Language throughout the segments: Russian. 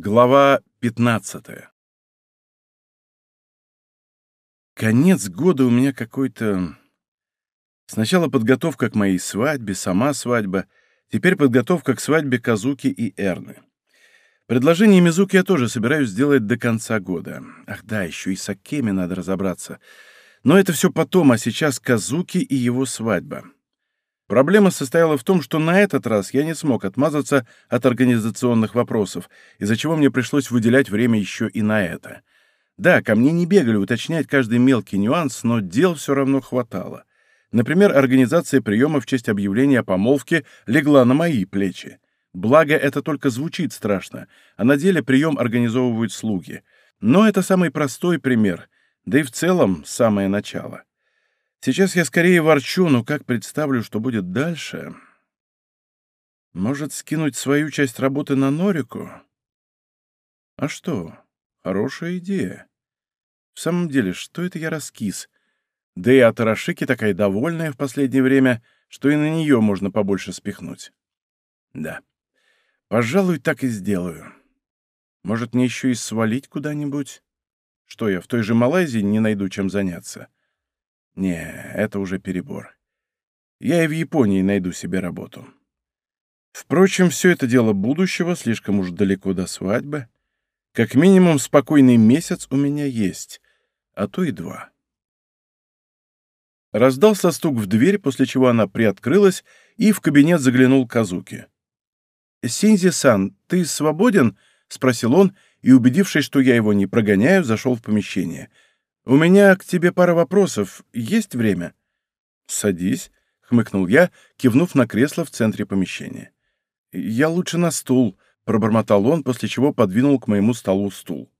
Глава 15 Конец года у меня какой-то... Сначала подготовка к моей свадьбе, сама свадьба, теперь подготовка к свадьбе Казуки и Эрны. Предложение Мизуки я тоже собираюсь сделать до конца года. Ах да, еще и с Акеми надо разобраться. Но это все потом, а сейчас Казуки и его свадьба. Проблема состояла в том, что на этот раз я не смог отмазаться от организационных вопросов, из-за чего мне пришлось выделять время еще и на это. Да, ко мне не бегали уточнять каждый мелкий нюанс, но дел все равно хватало. Например, организация приема в честь объявления о помолвке легла на мои плечи. Благо, это только звучит страшно, а на деле прием организовывают слуги. Но это самый простой пример, да и в целом самое начало. Сейчас я скорее ворчу, но как представлю, что будет дальше? Может, скинуть свою часть работы на Норику? А что? Хорошая идея. В самом деле, что это я раскис? Да и от Арашики такая довольная в последнее время, что и на нее можно побольше спихнуть. Да, пожалуй, так и сделаю. Может, мне еще и свалить куда-нибудь? Что я, в той же Малайзии не найду чем заняться? Не, это уже перебор. Я и в Японии найду себе работу. Впрочем, все это дело будущего, слишком уж далеко до свадьбы. Как минимум, спокойный месяц у меня есть, а то и два. Раздался стук в дверь, после чего она приоткрылась, и в кабинет заглянул Казуки. «Синзи-сан, ты свободен?» — спросил он, и, убедившись, что я его не прогоняю, зашел в помещение — «У меня к тебе пара вопросов. Есть время?» «Садись», — хмыкнул я, кивнув на кресло в центре помещения. «Я лучше на стул», — пробормотал он, после чего подвинул к моему столу стул.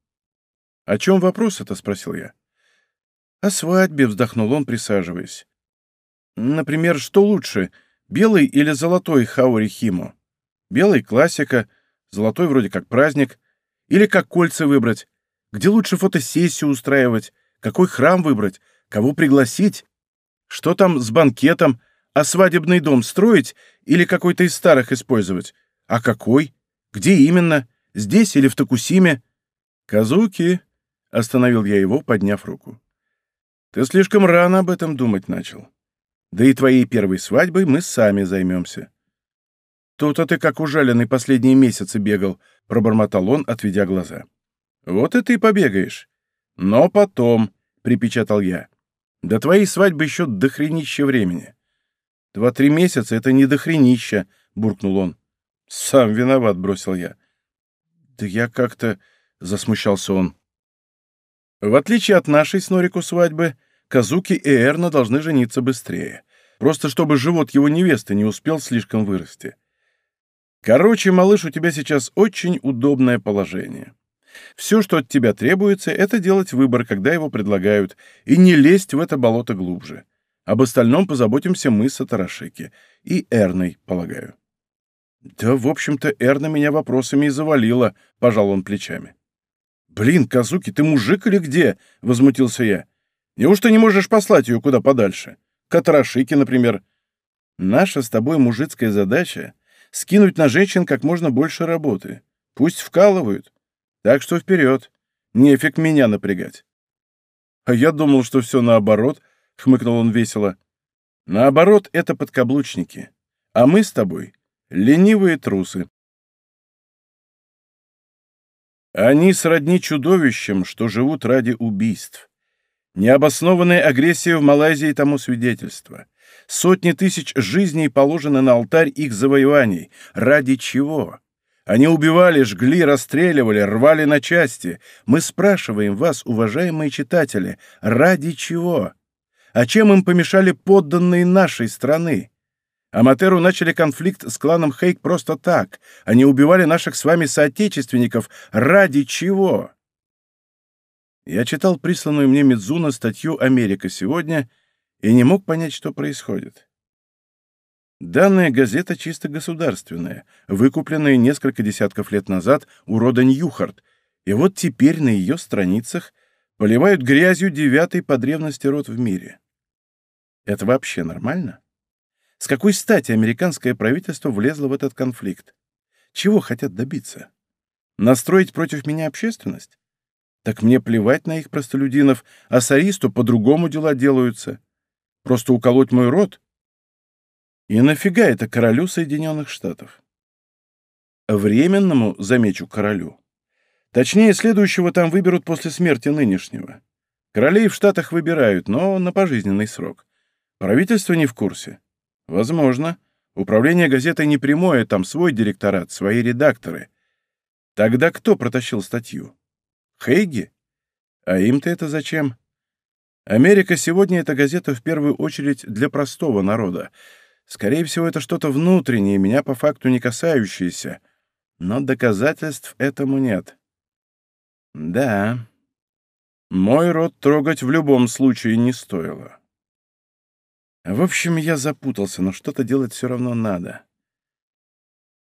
«О чем вопрос это?» — спросил я. «О свадьбе», — вздохнул он, присаживаясь. «Например, что лучше, белый или золотой Хаури Химо? Белый — классика, золотой вроде как праздник. Или как кольца выбрать? Где лучше фотосессию устраивать? Какой храм выбрать? Кого пригласить? Что там с банкетом? А свадебный дом строить или какой-то из старых использовать? А какой? Где именно? Здесь или в Токусиме? Казуки, — остановил я его, подняв руку. Ты слишком рано об этом думать начал. Да и твоей первой свадьбой мы сами займемся. Тут-то ты как ужаленный последние месяцы бегал, — пробормотал он, отведя глаза. Вот и ты побегаешь. «Но потом», — припечатал я. «До твоей свадьбы еще дохренища времени». «Два-три месяца — это не дохренища», — буркнул он. «Сам виноват», — бросил я. «Да я как-то...» — засмущался он. В отличие от нашей с Норику свадьбы, Казуки и Эрна должны жениться быстрее. Просто чтобы живот его невесты не успел слишком вырасти. Короче, малыш, у тебя сейчас очень удобное положение. Все, что от тебя требуется, это делать выбор, когда его предлагают, и не лезть в это болото глубже. Об остальном позаботимся мы с Атарашики. И Эрной, полагаю. Да, в общем-то, Эрна меня вопросами и завалила, — пожал он плечами. «Блин, Казуки, ты мужик или где?» — возмутился я. «Неужто не можешь послать ее куда подальше? К например?» «Наша с тобой мужицкая задача — скинуть на женщин как можно больше работы. Пусть вкалывают. Так что вперед. Нефиг меня напрягать. А я думал, что все наоборот, — хмыкнул он весело. Наоборот, это подкаблучники. А мы с тобой — ленивые трусы. Они сродни чудовищам, что живут ради убийств. Необоснованная агрессия в Малайзии тому свидетельство. Сотни тысяч жизней положены на алтарь их завоеваний. Ради чего? Они убивали, жгли, расстреливали, рвали на части. Мы спрашиваем вас, уважаемые читатели, ради чего? А чем им помешали подданные нашей страны? Аматеру начали конфликт с кланом Хейк просто так. Они убивали наших с вами соотечественников. Ради чего? Я читал присланную мне Мидзуна статью «Америка сегодня» и не мог понять, что происходит. Данная газета чисто государственная, выкупленная несколько десятков лет назад у рода Ньюхарт, и вот теперь на ее страницах поливают грязью девятый по древности род в мире. Это вообще нормально? С какой стати американское правительство влезло в этот конфликт? Чего хотят добиться? Настроить против меня общественность? Так мне плевать на их простолюдинов, а саристу по-другому дела делаются. Просто уколоть мой рот? И нафига это королю Соединенных Штатов? Временному, замечу, королю. Точнее, следующего там выберут после смерти нынешнего. Королей в Штатах выбирают, но на пожизненный срок. Правительство не в курсе. Возможно. Управление газетой не прямое, там свой директорат, свои редакторы. Тогда кто протащил статью? Хейги? А им-то это зачем? Америка сегодня — это газета в первую очередь для простого народа. Скорее всего, это что-то внутреннее, меня по факту не касающееся. Но доказательств этому нет. Да, мой род трогать в любом случае не стоило. В общем, я запутался, но что-то делать все равно надо.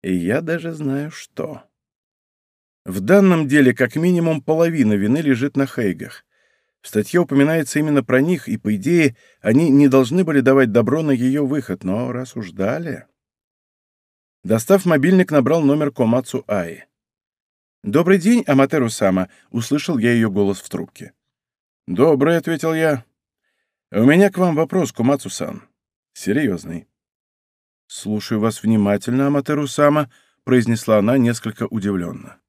И я даже знаю, что. В данном деле как минимум половина вины лежит на Хейгах. В статье упоминается именно про них, и, по идее, они не должны были давать добро на ее выход, но раз уж дали... Достав мобильник, набрал номер Комацу Аи. «Добрый день, Аматеру Сама», — услышал я ее голос в трубке. «Добрый», — ответил я. «У меня к вам вопрос, Кумацу-сан. Серьезный». «Слушаю вас внимательно, Аматеру Сама», — произнесла она несколько удивленно.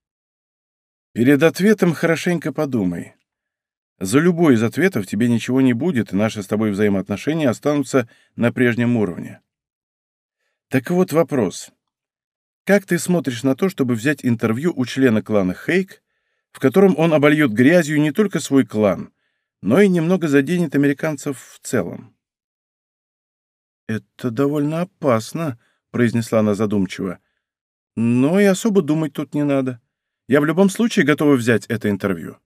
Перед ответом хорошенько подумай. За любой из ответов тебе ничего не будет, и наши с тобой взаимоотношения останутся на прежнем уровне. Так вот вопрос. Как ты смотришь на то, чтобы взять интервью у члена клана Хейк, в котором он обольет грязью не только свой клан, но и немного заденет американцев в целом? «Это довольно опасно», — произнесла она задумчиво. «Но и особо думать тут не надо. Я в любом случае готова взять это интервью».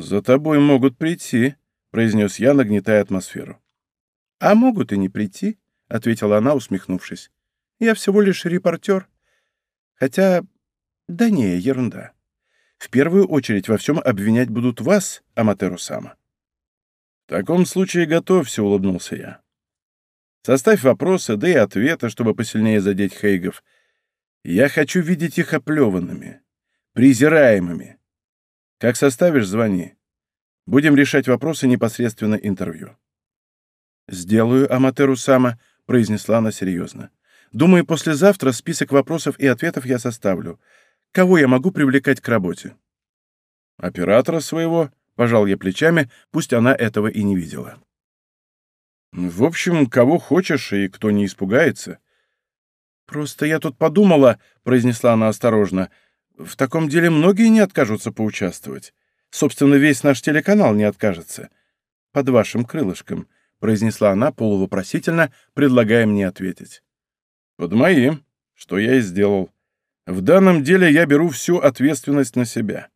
«За тобой могут прийти», — произнес я, нагнетая атмосферу. «А могут и не прийти», — ответила она, усмехнувшись. «Я всего лишь репортер. Хотя... Да не, ерунда. В первую очередь во всем обвинять будут вас, Аматеру Сама». «В таком случае готовься», — улыбнулся я. «Составь вопросы, да и ответы, чтобы посильнее задеть Хейгов, я хочу видеть их оплеванными, презираемыми. Как составишь, звони. Будем решать вопросы непосредственно интервью. «Сделаю, Аматеру Сама», — произнесла она серьезно. «Думаю, послезавтра список вопросов и ответов я составлю. Кого я могу привлекать к работе?» «Оператора своего», — пожал я плечами, пусть она этого и не видела. «В общем, кого хочешь и кто не испугается. «Просто я тут подумала», — произнесла она осторожно, — «в таком деле многие не откажутся поучаствовать. Собственно, весь наш телеканал не откажется. Под вашим крылышком», — произнесла она полувопросительно, предлагая мне ответить. «Под моим, что я и сделал. В данном деле я беру всю ответственность на себя».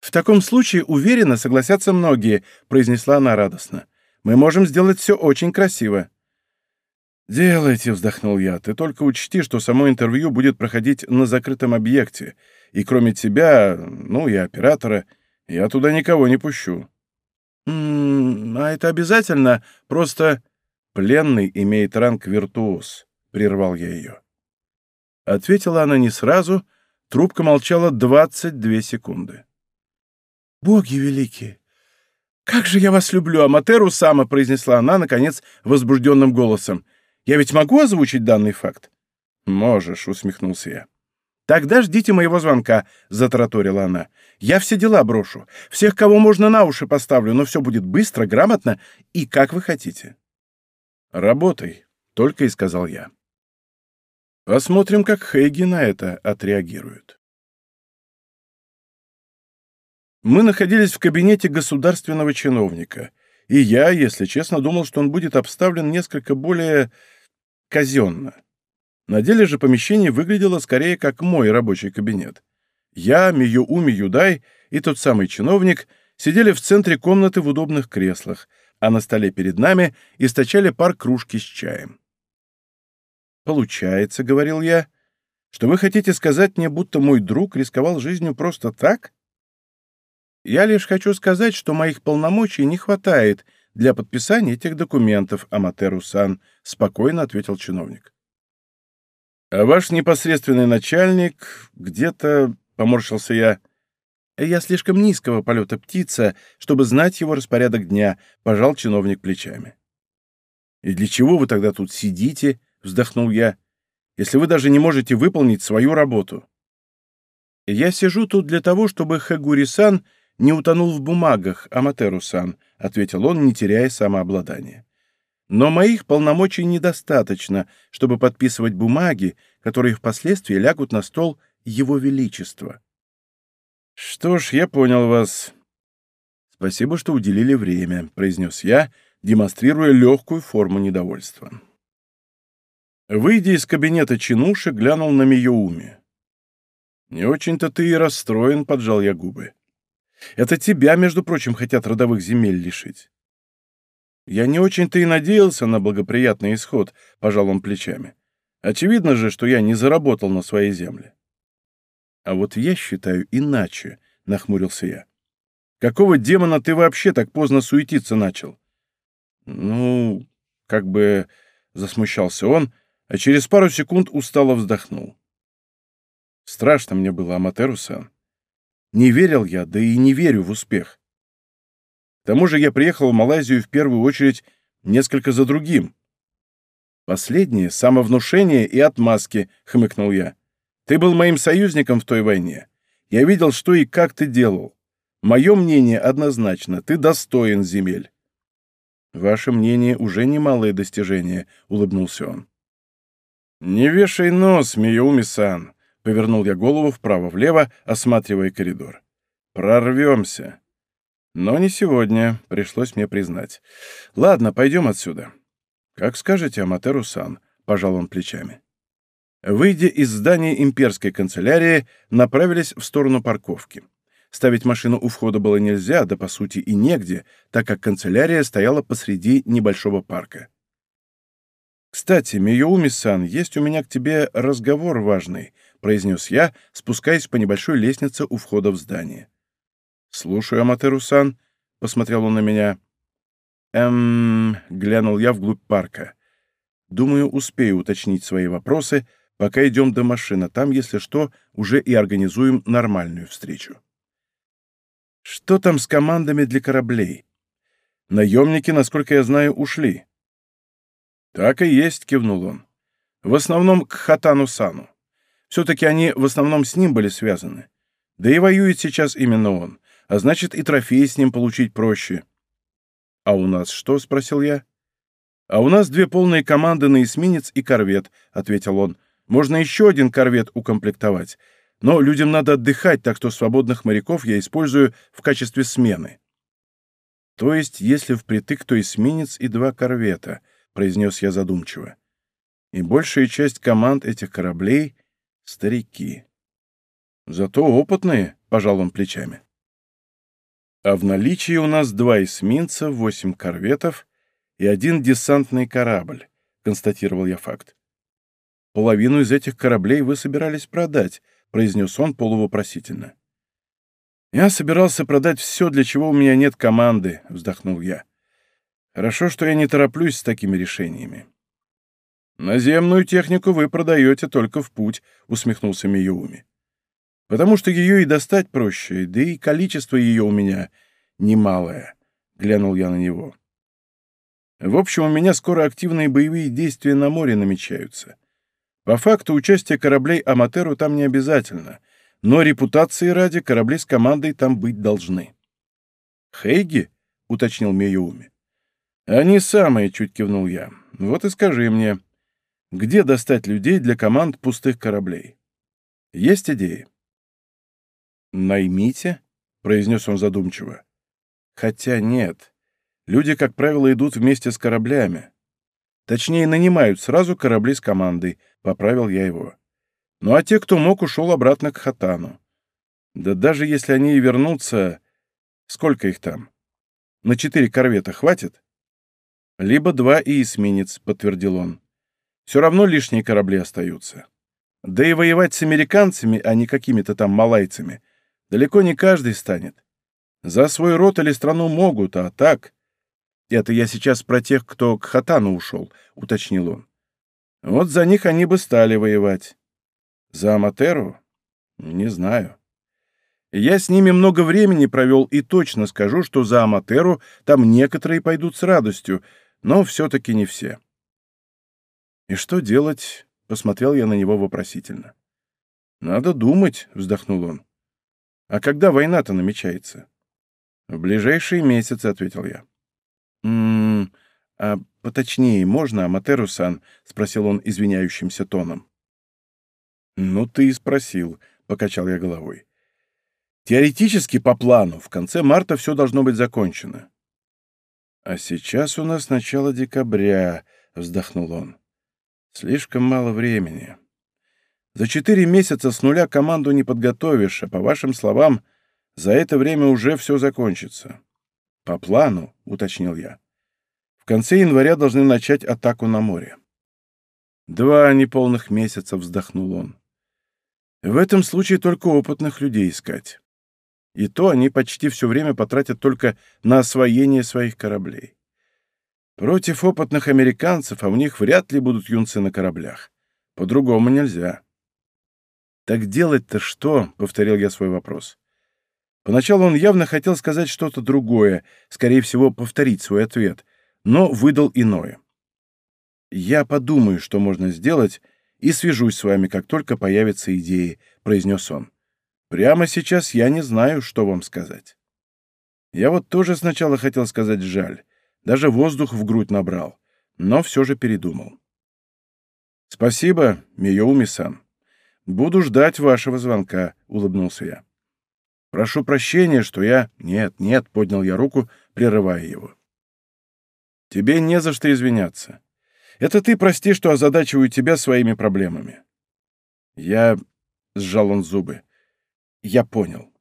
«В таком случае, уверенно, согласятся многие», — произнесла она радостно. «Мы можем сделать все очень красиво». «Делайте», — вздохнул я. «Ты только учти, что само интервью будет проходить на закрытом объекте, и кроме тебя, ну и оператора, я туда никого не пущу». «М -м, а это обязательно? Просто...» «Пленный имеет ранг виртуоз», — прервал я ее. Ответила она не сразу, трубка молчала 22 секунды. «Боги великие! Как же я вас люблю, Аматеру Сама!» — произнесла она, наконец, возбужденным голосом. Я ведь могу озвучить данный факт?» «Можешь», — усмехнулся я. «Тогда ждите моего звонка», — затараторила она. «Я все дела брошу. Всех, кого можно, на уши поставлю, но все будет быстро, грамотно и как вы хотите». «Работай», — только и сказал я. Посмотрим, как Хейги на это отреагируют. Мы находились в кабинете государственного чиновника, и я, если честно, думал, что он будет обставлен несколько более казенно. На деле же помещение выглядело скорее как мой рабочий кабинет. Я, Миюуми Юдай и тот самый чиновник сидели в центре комнаты в удобных креслах, а на столе перед нами источали пар кружки с чаем. «Получается, — говорил я, — что вы хотите сказать мне, будто мой друг рисковал жизнью просто так?» «Я лишь хочу сказать, что моих полномочий не хватает для подписания этих документов, Аматеру-сан», — спокойно ответил чиновник. А ваш непосредственный начальник где-то, поморщился я, я слишком низкого полета птица, чтобы знать его распорядок дня, пожал чиновник плечами. И для чего вы тогда тут сидите, вздохнул я, если вы даже не можете выполнить свою работу? Я сижу тут для того, чтобы Хагури-сан не утонул в бумагах, Аматеру-сан, ответил он, не теряя самообладания. Но моих полномочий недостаточно, чтобы подписывать бумаги, которые впоследствии лягут на стол Его Величества. «Что ж, я понял вас. Спасибо, что уделили время», — произнес я, демонстрируя легкую форму недовольства. Выйдя из кабинета Чинуши, глянул на Миоуми. «Не очень-то ты и расстроен», — поджал я губы. «Это тебя, между прочим, хотят родовых земель лишить». «Я не очень-то и надеялся на благоприятный исход», — пожал он плечами. «Очевидно же, что я не заработал на своей земле». «А вот я считаю иначе», — нахмурился я. «Какого демона ты вообще так поздно суетиться начал?» «Ну, как бы...» — засмущался он, а через пару секунд устало вздохнул. Страшно мне было, Аматеру-сан. Не верил я, да и не верю в успех. К тому же я приехал в Малайзию в первую очередь несколько за другим. Последнее — самовнушение и отмазки, — хмыкнул я. Ты был моим союзником в той войне. Я видел, что и как ты делал. Мое мнение однозначно. Ты достоин земель. Ваше мнение уже немалое достижение, — улыбнулся он. Не вешай нос, Миюми-сан, — повернул я голову вправо-влево, осматривая коридор. Прорвемся. Но не сегодня, пришлось мне признать. Ладно, пойдем отсюда. Как скажете, Аматеру-сан, — пожал он плечами. Выйдя из здания имперской канцелярии, направились в сторону парковки. Ставить машину у входа было нельзя, да по сути и негде, так как канцелярия стояла посреди небольшого парка. «Кстати, Миоуми-сан, есть у меня к тебе разговор важный», — произнес я, спускаясь по небольшой лестнице у входа в здание. «Слушаю, Аматеру-сан», — посмотрел он на меня. «Эм...» — глянул я вглубь парка. «Думаю, успею уточнить свои вопросы, Пока идем до машины, там, если что, уже и организуем нормальную встречу. Что там с командами для кораблей? Наемники, насколько я знаю, ушли. Так и есть, кивнул он. В основном к Хатану Сану. Все-таки они в основном с ним были связаны. Да и воюет сейчас именно он, а значит и трофеи с ним получить проще. «А у нас что?» — спросил я. «А у нас две полные команды на эсминец и корвет», — ответил он, можно еще один корвет укомплектовать, но людям надо отдыхать, так что свободных моряков я использую в качестве смены. То есть, если впритык, то эсминец и два корвета, произнес я задумчиво. И большая часть команд этих кораблей — старики. Зато опытные, пожал он плечами. А в наличии у нас два эсминца, восемь корветов и один десантный корабль, констатировал я факт. «Половину из этих кораблей вы собирались продать», — произнес он полувопросительно. «Я собирался продать все, для чего у меня нет команды», — вздохнул я. «Хорошо, что я не тороплюсь с такими решениями». «Наземную технику вы продаете только в путь», — усмехнулся Миюуми. «Потому что ее и достать проще, да и количество ее у меня немалое», — глянул я на него. «В общем, у меня скоро активные боевые действия на море намечаются. По факту участие кораблей Аматеру там не обязательно, но репутации ради корабли с командой там быть должны. «Хейги?» — уточнил Миюми. «Они самые», — чуть кивнул я. «Вот и скажи мне, где достать людей для команд пустых кораблей? Есть идеи?» «Наймите», — произнес он задумчиво. «Хотя нет. Люди, как правило, идут вместе с кораблями. Точнее, нанимают сразу корабли с командой, поправил я его. Ну а те, кто мог, ушел обратно к Хатану. Да даже если они и вернутся... Сколько их там? На четыре корвета хватит? Либо два и эсминец, подтвердил он. Все равно лишние корабли остаются. Да и воевать с американцами, а не какими-то там малайцами, далеко не каждый станет. За свой род или страну могут, а так... «Это я сейчас про тех, кто к Хатану ушел», — уточнил он. Вот за них они бы стали воевать. За Аматеру? Не знаю. Я с ними много времени провел и точно скажу, что за Аматеру там некоторые пойдут с радостью, но все-таки не все. «И что делать?» — посмотрел я на него вопросительно. «Надо думать», — вздохнул он. «А когда война-то намечается?» «В ближайшие месяцы», — ответил я. «М-м, а поточнее можно, Аматеру-сан?» — спросил он извиняющимся тоном. «Ну, ты и спросил», — покачал я головой. «Теоретически, по плану, в конце марта все должно быть закончено». «А сейчас у нас начало декабря», — вздохнул он. «Слишком мало времени. За четыре месяца с нуля команду не подготовишь, а, по вашим словам, за это время уже все закончится». «По плану», — уточнил я. «В конце января должны начать атаку на море». «Два неполных месяца», — вздохнул он. В этом случае только опытных людей искать. И то они почти все время потратят только на освоение своих кораблей. Против опытных американцев, а у них вряд ли будут юнцы на кораблях. По-другому нельзя. «Так делать-то что?» — повторил я свой вопрос. Поначалу он явно хотел сказать что-то другое, скорее всего, повторить свой ответ, но выдал иное. «Я подумаю, что можно сделать, и свяжусь с вами, как только появятся идеи», — произнес он. «Прямо сейчас я не знаю, что вам сказать». Я вот тоже сначала хотел сказать «жаль», даже воздух в грудь набрал, но все же передумал. «Спасибо, Миоуми-сан. Буду ждать вашего звонка», — улыбнулся я. «Прошу прощения, что я...» «Нет, нет», — поднял я руку, прерывая его. «Тебе не за что извиняться. Это ты прости, что озадачиваю тебя своими проблемами. Я... — сжал он зубы. Я понял.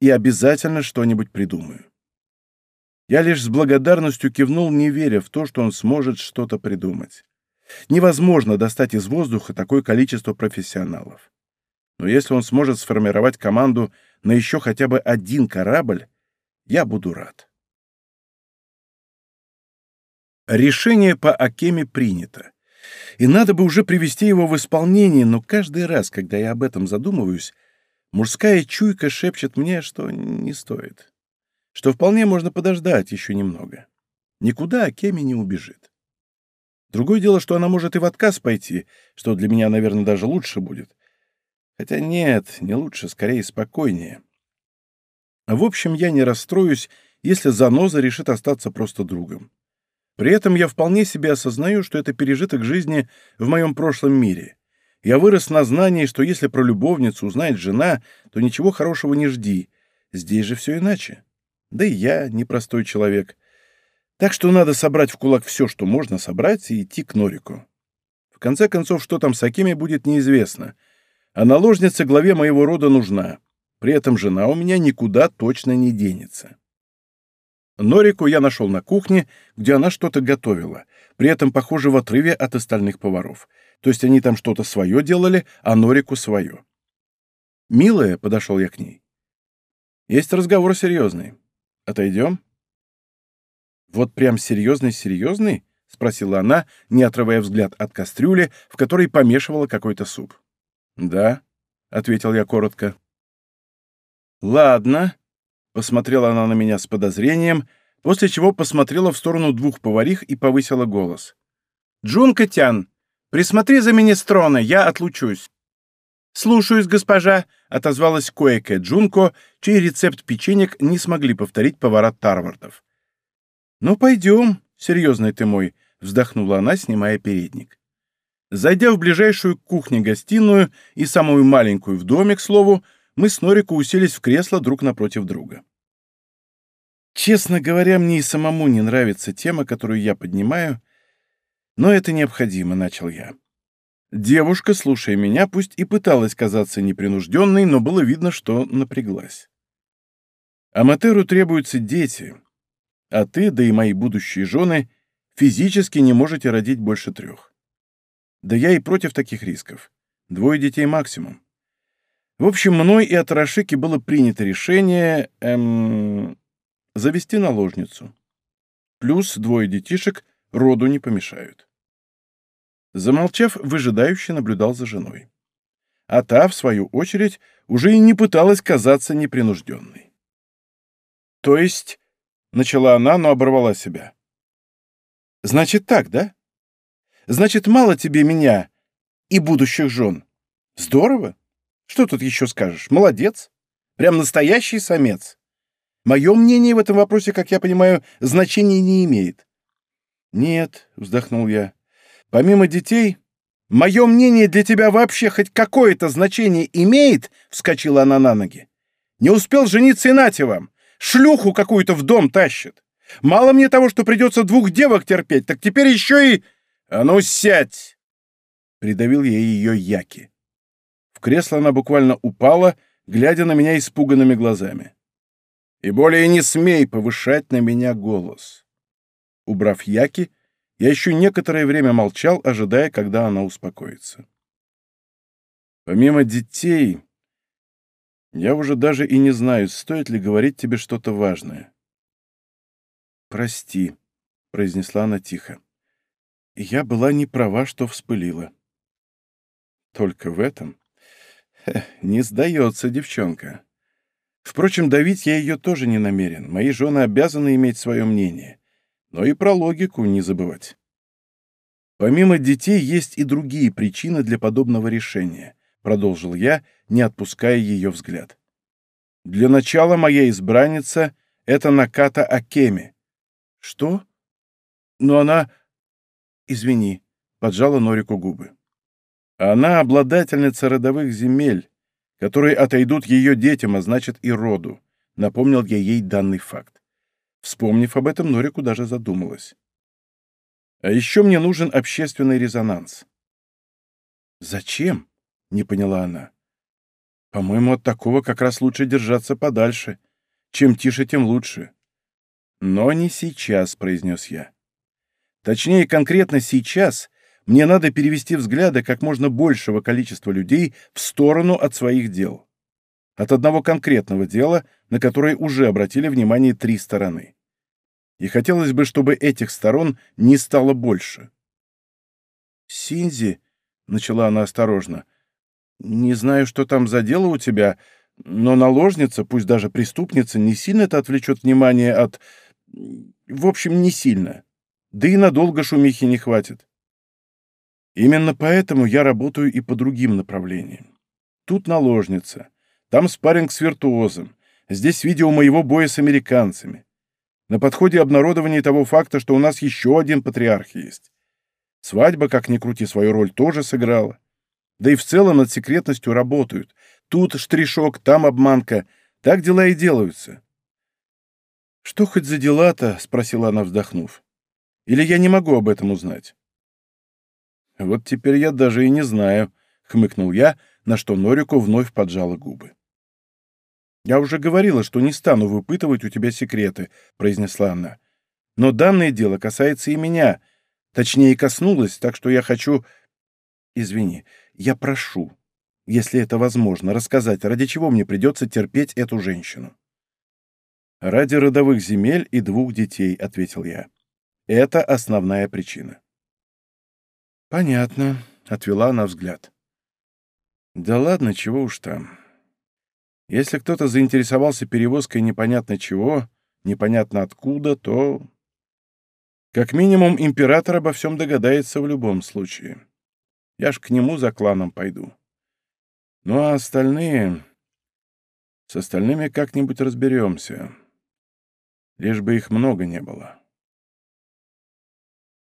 И обязательно что-нибудь придумаю. Я лишь с благодарностью кивнул, не веря в то, что он сможет что-то придумать. Невозможно достать из воздуха такое количество профессионалов. Но если он сможет сформировать команду на еще хотя бы один корабль, я буду рад. Решение по Акеме принято. И надо бы уже привести его в исполнение, но каждый раз, когда я об этом задумываюсь, мужская чуйка шепчет мне, что не стоит. Что вполне можно подождать еще немного. Никуда Акеми не убежит. Другое дело, что она может и в отказ пойти, что для меня, наверное, даже лучше будет. Хотя нет, не лучше, скорее спокойнее. В общем, я не расстроюсь, если Заноза решит остаться просто другом. При этом я вполне себе осознаю, что это пережиток жизни в моем прошлом мире. Я вырос на знании, что если про любовницу узнает жена, то ничего хорошего не жди. Здесь же все иначе. Да и я непростой человек. Так что надо собрать в кулак все, что можно собрать, и идти к Норику. В конце концов, что там с Акими будет неизвестно. А наложница главе моего рода нужна. При этом жена у меня никуда точно не денется. Норику я нашел на кухне, где она что-то готовила, при этом, похоже, в отрыве от остальных поваров. То есть они там что-то свое делали, а Норику свое. «Милая», — подошел я к ней, — «есть разговор серьезный. Отойдем?» «Вот прям серьезный-серьезный?» — спросила она, не отрывая взгляд от кастрюли, в которой помешивала какой-то суп. «Да», — ответил я коротко. «Ладно», Посмотрела она на меня с подозрением, после чего посмотрела в сторону двух поварих и повысила голос. «Джунка Тян, присмотри за минестроной, я отлучусь». «Слушаюсь, госпожа», — отозвалась Коэке Джунко, чей рецепт печенек не смогли повторить повара Тарвардов. «Ну, пойдем, серьезный ты мой», — вздохнула она, снимая передник. Зайдя в ближайшую кухню-гостиную и самую маленькую в доме, к слову, мы с Норико уселись в кресло друг напротив друга. Честно говоря, мне и самому не нравится тема, которую я поднимаю, но это необходимо, — начал я. Девушка, слушая меня, пусть и пыталась казаться непринужденной, но было видно, что напряглась. Аматеру требуются дети, а ты, да и мои будущие жены, физически не можете родить больше трех. Да я и против таких рисков. Двое детей максимум. В общем, мной и от Рашики было принято решение эм, завести наложницу. Плюс двое детишек роду не помешают. Замолчав, выжидающе наблюдал за женой. А та, в свою очередь, уже и не пыталась казаться непринужденной. «То есть...» — начала она, но оборвала себя. «Значит так, да? Значит, мало тебе меня и будущих жен. Здорово. Что тут еще скажешь? Молодец. Прям настоящий самец. Мое мнение в этом вопросе, как я понимаю, значения не имеет. Нет, вздохнул я. Помимо детей, мое мнение для тебя вообще хоть какое-то значение имеет, вскочила она на ноги. Не успел жениться и нате вам. Шлюху какую-то в дом тащит. Мало мне того, что придется двух девок терпеть, так теперь еще и... А ну, сядь! Придавил я ее яки. В кресло она буквально упала, глядя на меня испуганными глазами. И более не смей повышать на меня голос. Убрав яки, я еще некоторое время молчал, ожидая, когда она успокоится. Помимо детей, я уже даже и не знаю, стоит ли говорить тебе что-то важное. «Прости», — произнесла она тихо. «Я была не права, что вспылила». «Только в этом?» не сдается девчонка. Впрочем, давить я ее тоже не намерен. Мои жены обязаны иметь свое мнение. Но и про логику не забывать. Помимо детей есть и другие причины для подобного решения, продолжил я, не отпуская ее взгляд. Для начала моя избранница — это Наката Акеми. Что? Но она... Извини, поджала Норику губы. Она обладательница родовых земель, которые отойдут ее детям, а значит и роду, напомнил я ей данный факт. Вспомнив об этом, Норику даже задумалась. А еще мне нужен общественный резонанс. «Зачем?» — не поняла она. «По-моему, от такого как раз лучше держаться подальше. Чем тише, тем лучше». «Но не сейчас», — произнес я. «Точнее, конкретно сейчас мне надо перевести взгляды как можно большего количества людей в сторону от своих дел. От одного конкретного дела, на которое уже обратили внимание три стороны. И хотелось бы, чтобы этих сторон не стало больше. «Синзи», — начала она осторожно, — «не знаю, что там за дело у тебя, но наложница, пусть даже преступница, не сильно это отвлечет внимание от... В общем, не сильно. Да и надолго шумихи не хватит. Именно поэтому я работаю и по другим направлениям. Тут наложница, там спарринг с виртуозом, здесь видео моего боя с американцами. На подходе обнародование того факта, что у нас еще один патриарх есть. Свадьба, как ни крути, свою роль тоже сыграла. Да и в целом над секретностью работают. Тут штришок, там обманка. Так дела и делаются. «Что хоть за дела-то?» — спросила она, вздохнув. «Или я не могу об этом узнать?» «Вот теперь я даже и не знаю», — хмыкнул я, на что Норику вновь поджала губы. «Я уже говорила, что не стану выпытывать у тебя секреты», — произнесла она. «Но данное дело касается и меня. Точнее, коснулось, так что я хочу...» «Извини, я прошу, если это возможно, рассказать, ради чего мне придется терпеть эту женщину». «Ради родовых земель и двух детей», — ответил я. «Это основная причина». «Понятно», — отвела она взгляд. «Да ладно, чего уж там. Если кто-то заинтересовался перевозкой непонятно чего, непонятно откуда, то... Как минимум, император обо всем догадается в любом случае. Я ж к нему за кланом пойду. Ну а остальные... С остальными как-нибудь разберемся. Лишь бы их много не было».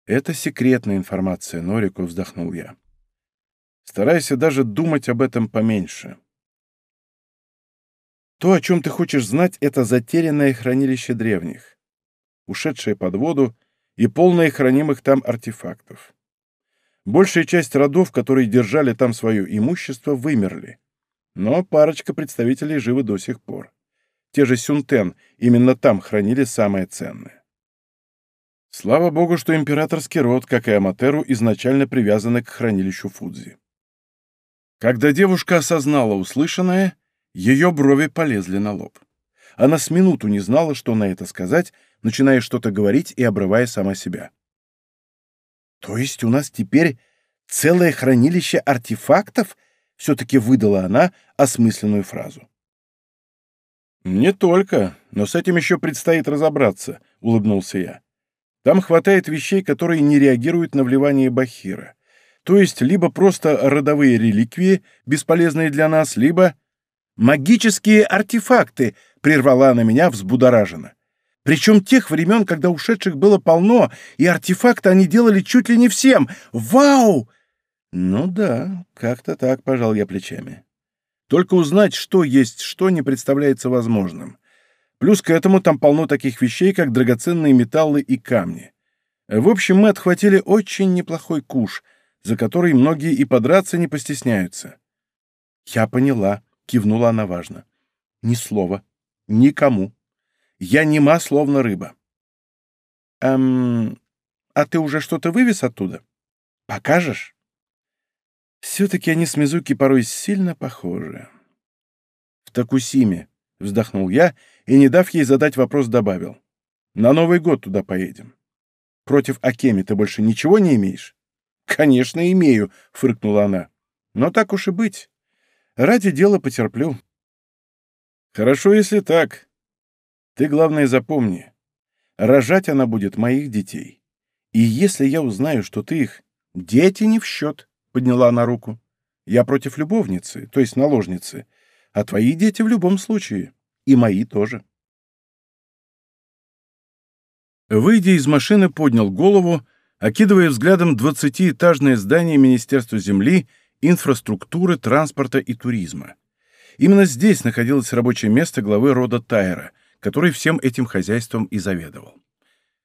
«Это секретная информация, Норику», — вздохнул я. «Старайся даже думать об этом поменьше. То, о чем ты хочешь знать, это затерянное хранилище древних, ушедшее под воду и полное хранимых там артефактов. Большая часть родов, которые держали там свое имущество, вымерли. Но парочка представителей живы до сих пор. Те же Сюнтен именно там хранили самое ценное. Слава богу, что императорский род, как и Аматеру, изначально привязаны к хранилищу Фудзи. Когда девушка осознала услышанное, ее брови полезли на лоб. Она с минуту не знала, что на это сказать, начиная что-то говорить и обрывая сама себя. «То есть у нас теперь Целое хранилище артефактов? Все-таки выдала она осмысленную фразу. «Не только, но с этим еще предстоит разобраться», — улыбнулся я. «Там хватает вещей, которые не реагируют на вливание бахира. То есть либо просто родовые реликвии, бесполезные для нас, либо...» «Магические артефакты!» — прервала она меня взбудораженно. Причем тех времен, когда ушедших было полно, и артефакты они делали чуть ли не всем. Вау! Ну да, как-то так, пожал я плечами. Только узнать, что есть что, не представляется возможным. Плюс к этому там полно таких вещей, как драгоценные металлы и камни. В общем, мы отхватили очень неплохой куш, за который многие и подраться не постесняются. «Я поняла», — кивнула она важно. «Ни слова. Никому. Я нема, словно рыба». «Эм... А ты уже что-то вывез оттуда? Покажешь?» Все-таки они с Мизуки порой сильно похожи. «В Такусиме», — вздохнул я и, не дав ей задать вопрос, добавил. «На Новый год туда поедем. Против Акеми ты больше ничего не имеешь?» «Конечно, имею», — фыркнула она. «Но так уж и быть. Ради дела потерплю». «Хорошо, если так. Ты, главное, запомни. Рожать она будет моих детей. И если я узнаю, что ты их... Дети не в счет подняла она руку. «Я против любовницы, то есть наложницы, а твои дети в любом случае, и мои тоже». Выйдя из машины, поднял голову, окидывая взглядом двадцатиэтажное здание Министерства земли, инфраструктуры, транспорта и туризма. Именно здесь находилось рабочее место главы рода Тайра, который всем этим хозяйством и заведовал.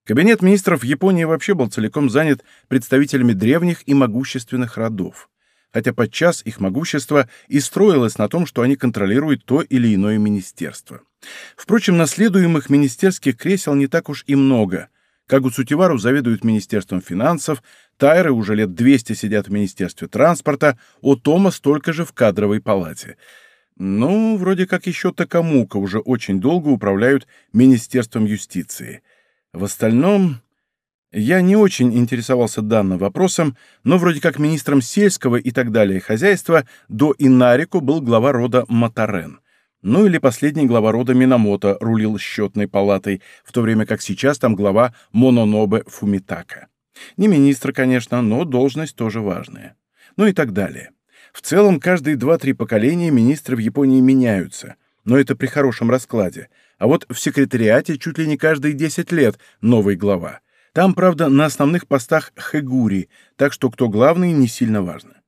Кабинет министров Японии вообще был целиком занят представителями древних и могущественных родов, хотя подчас их могущество и строилось на том, что они контролируют то или иное министерство. Впрочем, наследуемых министерских кресел не так уж и много. Кагу Цутивару заведует Министерством финансов, Тайры уже лет 200 сидят в Министерстве транспорта, у Тома столько же в кадровой палате. Ну, вроде как еще Такамука уже очень долго управляют Министерством юстиции — в остальном, я не очень интересовался данным вопросом, но вроде как министром сельского и так далее хозяйства до Инарику был глава рода Матарен. Ну или последний глава рода Минамото рулил счетной палатой, в то время как сейчас там глава Мононобе Фумитака. Не министр, конечно, но должность тоже важная. Ну и так далее. В целом, каждые 2-3 поколения министры в Японии меняются, но это при хорошем раскладе — а вот в секретариате чуть ли не каждые 10 лет новый глава. Там, правда, на основных постах хэгури, так что кто главный, не сильно важно.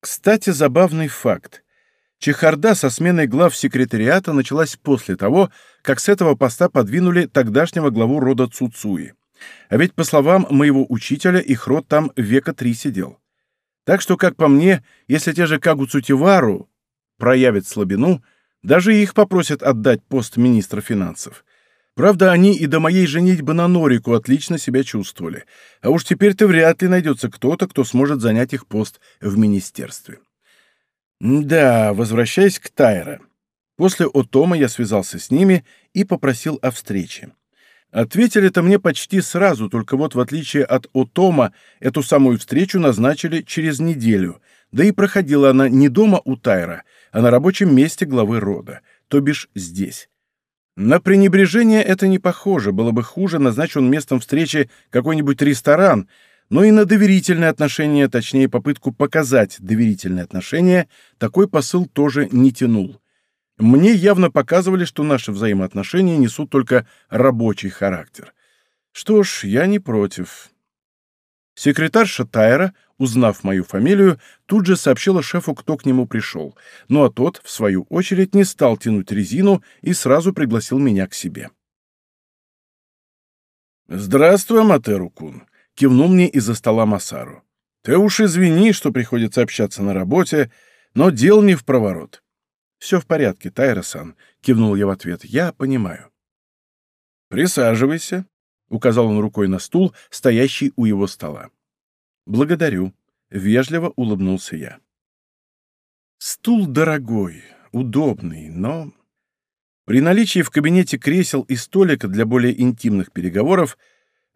Кстати, забавный факт. Чехарда со сменой глав секретариата началась после того, как с этого поста подвинули тогдашнего главу рода Цуцуи. А ведь, по словам моего учителя, их род там века три сидел. Так что, как по мне, если те же Кагу Цутивару проявят слабину — даже их попросят отдать пост министра финансов. Правда, они и до моей женитьбы на Норику отлично себя чувствовали. А уж теперь-то вряд ли найдется кто-то, кто сможет занять их пост в министерстве. Да, возвращаясь к Тайра. После Отома я связался с ними и попросил о встрече. Ответили-то мне почти сразу, только вот в отличие от Отома, эту самую встречу назначили через неделю, да и проходила она не дома у Тайра, а на рабочем месте главы рода, то бишь здесь. На пренебрежение это не похоже, было бы хуже, назначен местом встречи какой-нибудь ресторан, но и на доверительное отношение, точнее попытку показать доверительное отношение, такой посыл тоже не тянул. Мне явно показывали, что наши взаимоотношения несут только рабочий характер. Что ж, я не против. Секретарша Тайра, узнав мою фамилию, тут же сообщила шефу, кто к нему пришел, ну а тот, в свою очередь, не стал тянуть резину и сразу пригласил меня к себе. «Здравствуй, Матеру-кун», — кивнул мне из-за стола Масару. «Ты уж извини, что приходится общаться на работе, но дел не в проворот». «Все в порядке, Тайра-сан», — кивнул я в ответ. «Я понимаю». «Присаживайся», — указал он рукой на стул, стоящий у его стола. «Благодарю», — вежливо улыбнулся я. Стул дорогой, удобный, но... При наличии в кабинете кресел и столика для более интимных переговоров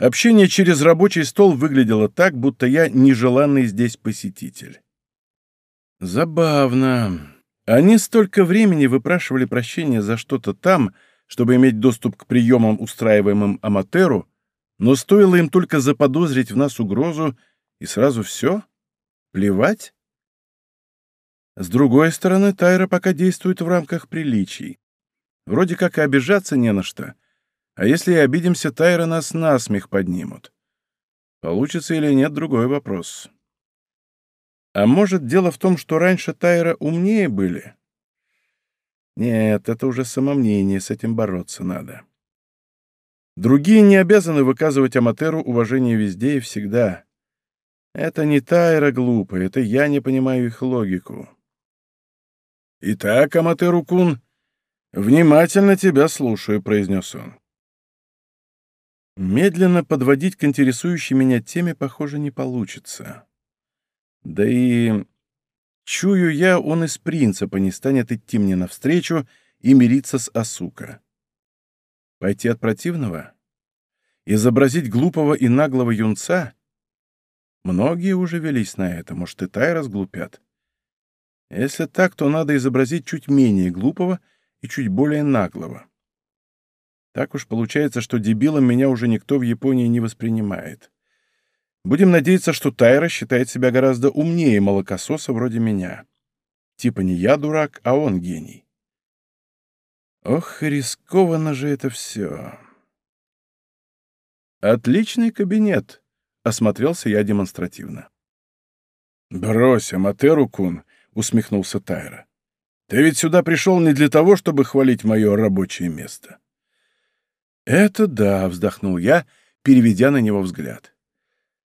Общение через рабочий стол выглядело так, будто я нежеланный здесь посетитель. Забавно. Они столько времени выпрашивали прощения за что-то там, чтобы иметь доступ к приемам, устраиваемым Аматеру, но стоило им только заподозрить в нас угрозу, и сразу все? Плевать? С другой стороны, Тайра пока действует в рамках приличий. Вроде как и обижаться не на что. А если и обидимся, Тайра нас насмех поднимут. Получится или нет — другой вопрос. А может, дело в том, что раньше Тайра умнее были? Нет, это уже самомнение, с этим бороться надо. Другие не обязаны выказывать Аматеру уважение везде и всегда. Это не Тайра глупая, это я не понимаю их логику. «Итак, Аматеру-кун, внимательно тебя слушаю», — произнес он. Медленно подводить к интересующей меня теме, похоже, не получится. Да и, чую я, он из принципа не станет идти мне навстречу и мириться с Асука. Пойти от противного? Изобразить глупого и наглого юнца? Многие уже велись на это, может, и тай разглупят. Если так, то надо изобразить чуть менее глупого и чуть более наглого. Так уж получается, что дебилом меня уже никто в Японии не воспринимает. Будем надеяться, что Тайра считает себя гораздо умнее молокососа вроде меня. Типа не я дурак, а он гений. Ох, рискованно же это все. Отличный кабинет, — осмотрелся я демонстративно. «Брось, Аматеру-кун», — усмехнулся Тайра. «Ты ведь сюда пришел не для того, чтобы хвалить мое рабочее место». «Это да», — вздохнул я, переведя на него взгляд.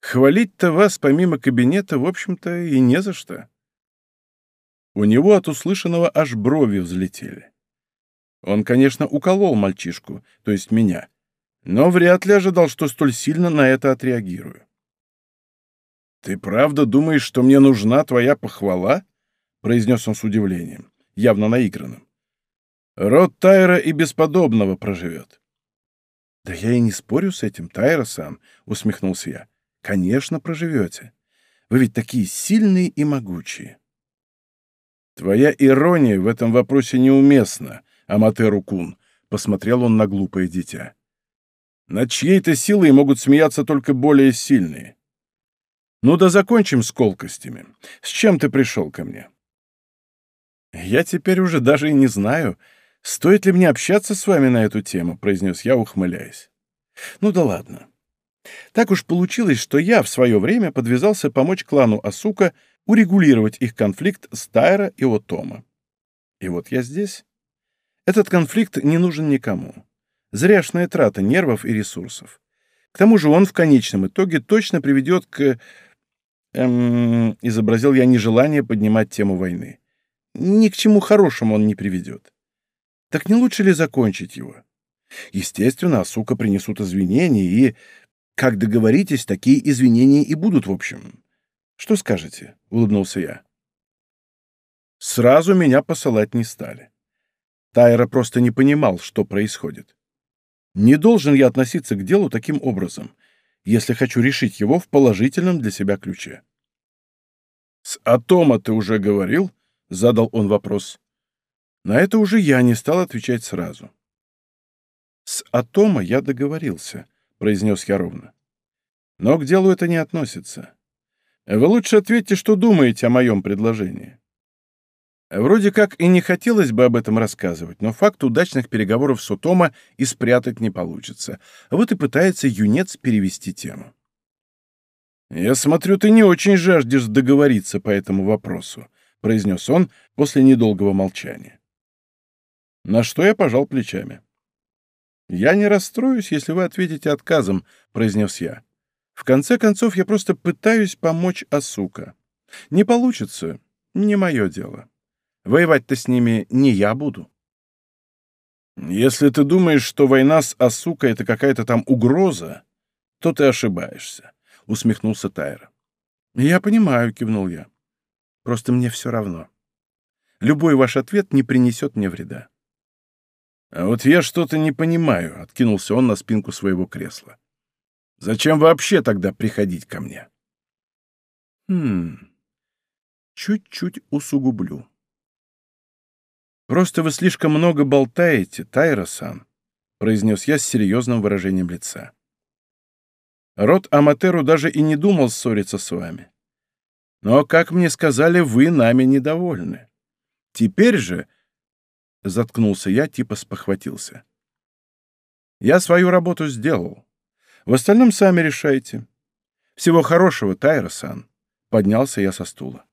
Хвалить-то вас помимо кабинета, в общем-то, и не за что. У него от услышанного аж брови взлетели. Он, конечно, уколол мальчишку, то есть меня, но вряд ли ожидал, что столь сильно на это отреагирую. «Ты правда думаешь, что мне нужна твоя похвала?» — произнес он с удивлением, явно наигранным. «Род Тайра и бесподобного проживет». «Да я и не спорю с этим, Тайра-сан», — усмехнулся я. Конечно, проживете. Вы ведь такие сильные и могучие. Твоя ирония в этом вопросе неуместна, Аматеру Кун, посмотрел он на глупое дитя. Над чьей-то силой могут смеяться только более сильные. Ну да закончим с колкостями. С чем ты пришел ко мне? Я теперь уже даже и не знаю, стоит ли мне общаться с вами на эту тему, произнес я, ухмыляясь. Ну да ладно. Так уж получилось, что я в свое время подвязался помочь клану Асука урегулировать их конфликт с Тайра и Отома. И вот я здесь. Этот конфликт не нужен никому. Зряшная трата нервов и ресурсов. К тому же он в конечном итоге точно приведет к... Эм, изобразил я нежелание поднимать тему войны. Ни к чему хорошему он не приведет. Так не лучше ли закончить его? Естественно, Асука принесут извинения и... Как договоритесь, такие извинения и будут в общем. Что скажете? — улыбнулся я. Сразу меня посылать не стали. Тайра просто не понимал, что происходит. Не должен я относиться к делу таким образом, если хочу решить его в положительном для себя ключе. «С Атома ты уже говорил?» — задал он вопрос. На это уже я не стал отвечать сразу. «С Атома я договорился», — произнес я ровно. «Но к делу это не относится. Вы лучше ответьте, что думаете о моем предложении». Вроде как и не хотелось бы об этом рассказывать, но факт удачных переговоров с Утома и спрятать не получится. Вот и пытается юнец перевести тему. «Я смотрю, ты не очень жаждешь договориться по этому вопросу», — произнес он после недолгого молчания. На что я пожал плечами. «Я не расстроюсь, если вы ответите отказом», — произнес я. «В конце концов, я просто пытаюсь помочь Асука. Не получится, не мое дело. Воевать-то с ними не я буду». «Если ты думаешь, что война с Асука — это какая-то там угроза, то ты ошибаешься», — усмехнулся Тайра. «Я понимаю», — кивнул я. «Просто мне все равно. Любой ваш ответ не принесет мне вреда». «А вот я что-то не понимаю», — откинулся он на спинку своего кресла. Зачем вообще тогда приходить ко мне? Хм. Чуть-чуть усугублю. Просто вы слишком много болтаете, Тайра-сан, произнес я с серьезным выражением лица. Род Аматеру даже и не думал ссориться с вами. Но, как мне сказали, вы нами недовольны. Теперь же... Заткнулся я, типа спохватился. Я свою работу сделал. В остальном сами решайте. Всего хорошего, Тайра-сан. Поднялся я со стула.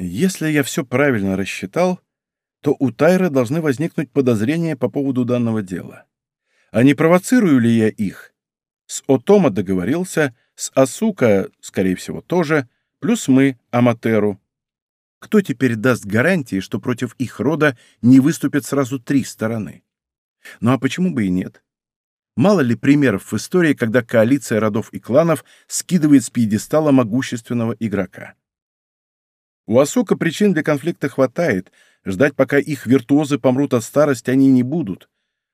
Если я все правильно рассчитал, то у Тайры должны возникнуть подозрения по поводу данного дела. А не провоцирую ли я их? С Отома договорился, с Асука, скорее всего, тоже, плюс мы, Аматеру. Кто теперь даст гарантии, что против их рода не выступят сразу три стороны? Ну а почему бы и нет? Мало ли примеров в истории, когда коалиция родов и кланов скидывает с пьедестала могущественного игрока. У Асука причин для конфликта хватает, ждать, пока их виртуозы помрут от старости, они не будут.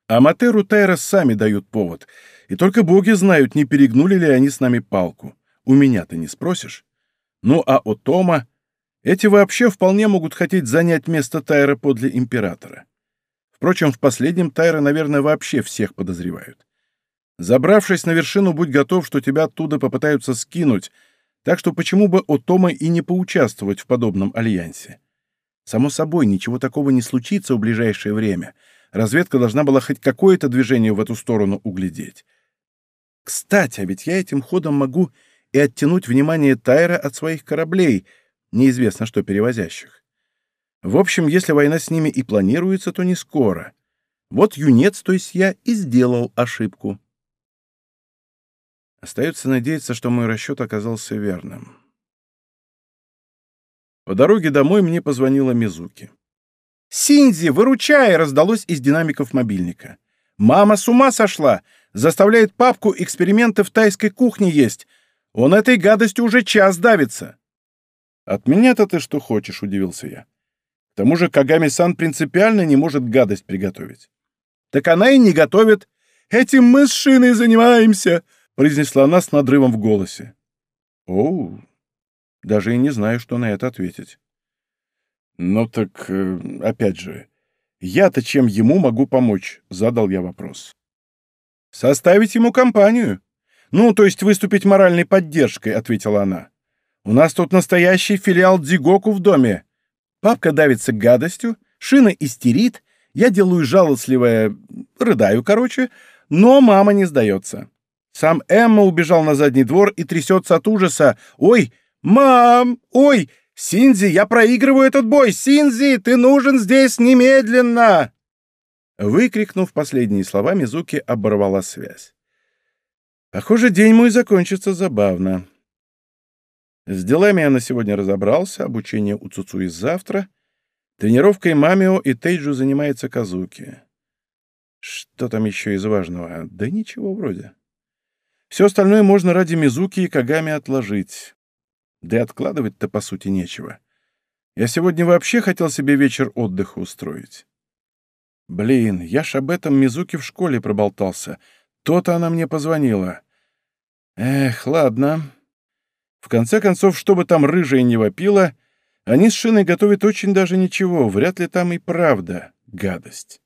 А Матеру Тайра сами дают повод, и только боги знают, не перегнули ли они с нами палку. У меня-то не спросишь. Ну а о Тома... Эти вообще вполне могут хотеть занять место Тайра подле императора. Впрочем, в последнем Тайра, наверное, вообще всех подозревают. Забравшись на вершину, будь готов, что тебя оттуда попытаются скинуть, так что почему бы Отома и не поучаствовать в подобном альянсе? Само собой, ничего такого не случится в ближайшее время. Разведка должна была хоть какое-то движение в эту сторону углядеть. Кстати, а ведь я этим ходом могу и оттянуть внимание Тайра от своих кораблей — неизвестно что перевозящих. В общем, если война с ними и планируется, то не скоро. Вот юнец, то есть я, и сделал ошибку. Остается надеяться, что мой расчет оказался верным. По дороге домой мне позвонила Мизуки. «Синзи, выручай!» — раздалось из динамиков мобильника. «Мама с ума сошла! Заставляет папку эксперименты в тайской кухне есть. Он этой гадостью уже час давится!» «От меня-то ты что хочешь?» — удивился я. «К тому же Кагами-сан принципиально не может гадость приготовить». «Так она и не готовит. Этим мы с Шиной занимаемся!» — произнесла она с надрывом в голосе. «Оу, даже и не знаю, что на это ответить». «Ну так, э, опять же, я-то чем ему могу помочь?» — задал я вопрос. «Составить ему компанию. Ну, то есть выступить моральной поддержкой», — ответила она. У нас тут настоящий филиал Дзигоку в доме. Папка давится гадостью, Шина истерит, я делаю жалостливое... рыдаю, короче, но мама не сдается. Сам Эмма убежал на задний двор и трясется от ужаса. «Ой, мам! Ой, Синзи, я проигрываю этот бой! Синзи, ты нужен здесь немедленно!» Выкрикнув последние слова, Мизуки оборвала связь. Похоже, день мой закончится забавно. С делами я на сегодня разобрался, обучение у Цуцуи завтра. Тренировкой Мамио и Тейджу занимается Казуки. Что там еще из важного? Да ничего вроде. Все остальное можно ради Мизуки и Кагами отложить. Да и откладывать-то, по сути, нечего. Я сегодня вообще хотел себе вечер отдыха устроить. Блин, я ж об этом Мизуки в школе проболтался. То-то она мне позвонила. Эх, ладно. В конце концов, что бы там рыжая не вопила, они с Шиной готовят очень даже ничего, вряд ли там и правда гадость.